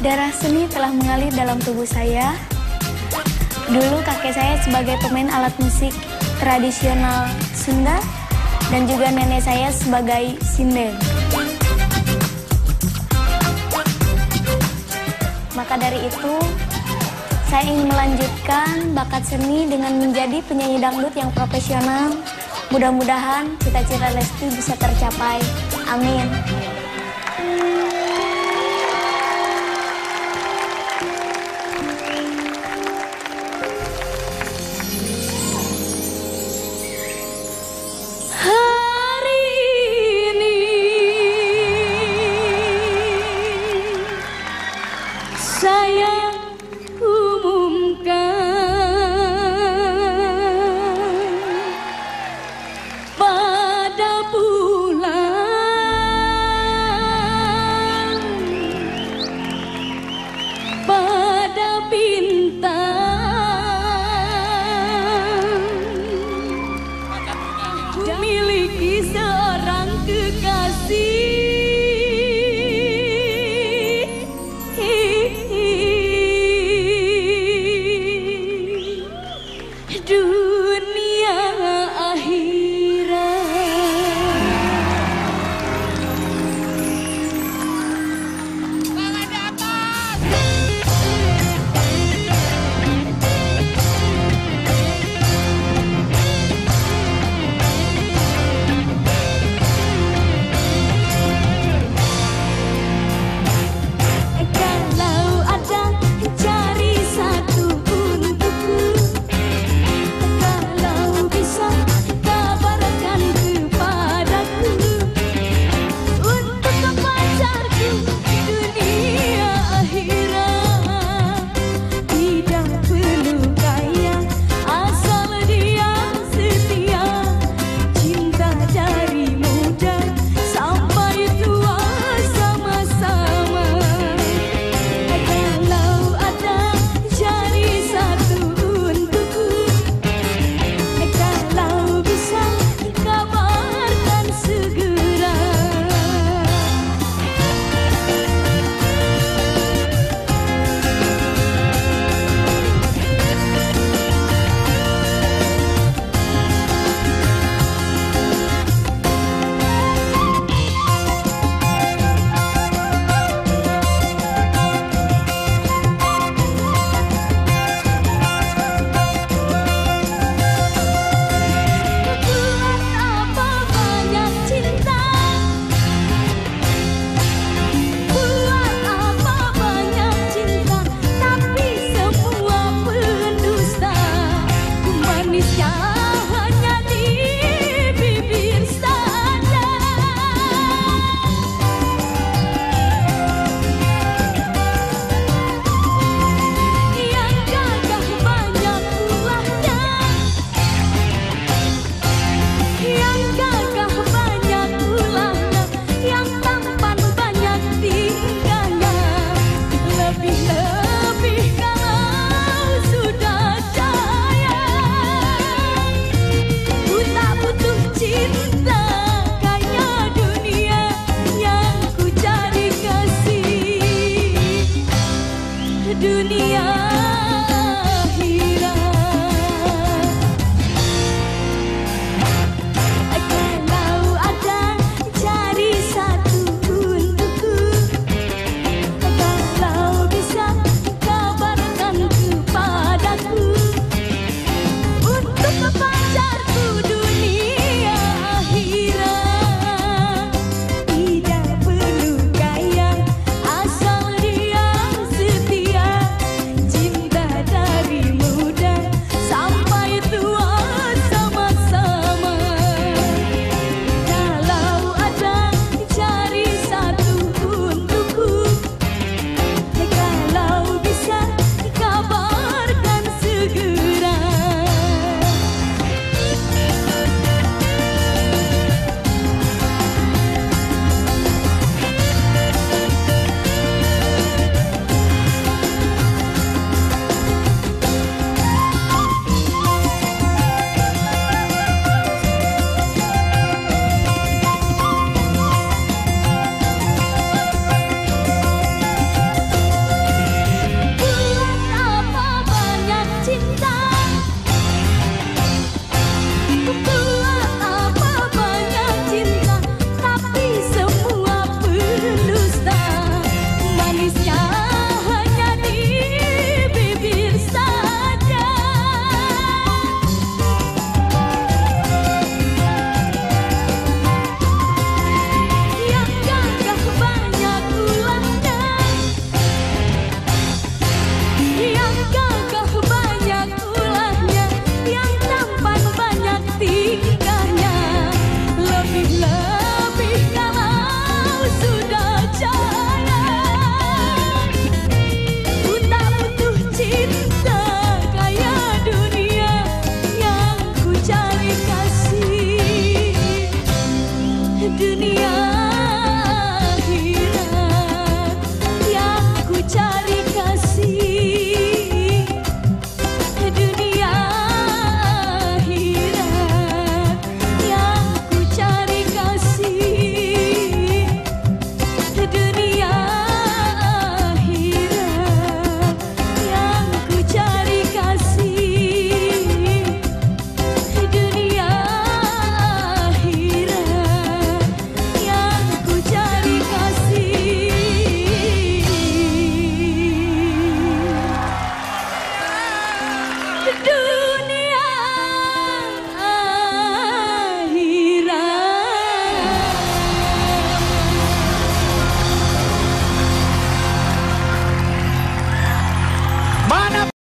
Darah seni telah mengalir dalam tubuh saya. Dulu kakek saya sebagai pemain alat musik tradisional Sunda dan juga nenek saya sebagai sinden. Maka dari itu, saya ingin melanjutkan bakat seni dengan menjadi penyanyi dangdut yang profesional. Mudah-mudahan cita-cita Lesti bisa tercapai. Amin. saya umumkan pada bulan pada bintang. Memiliki seorang kekasih.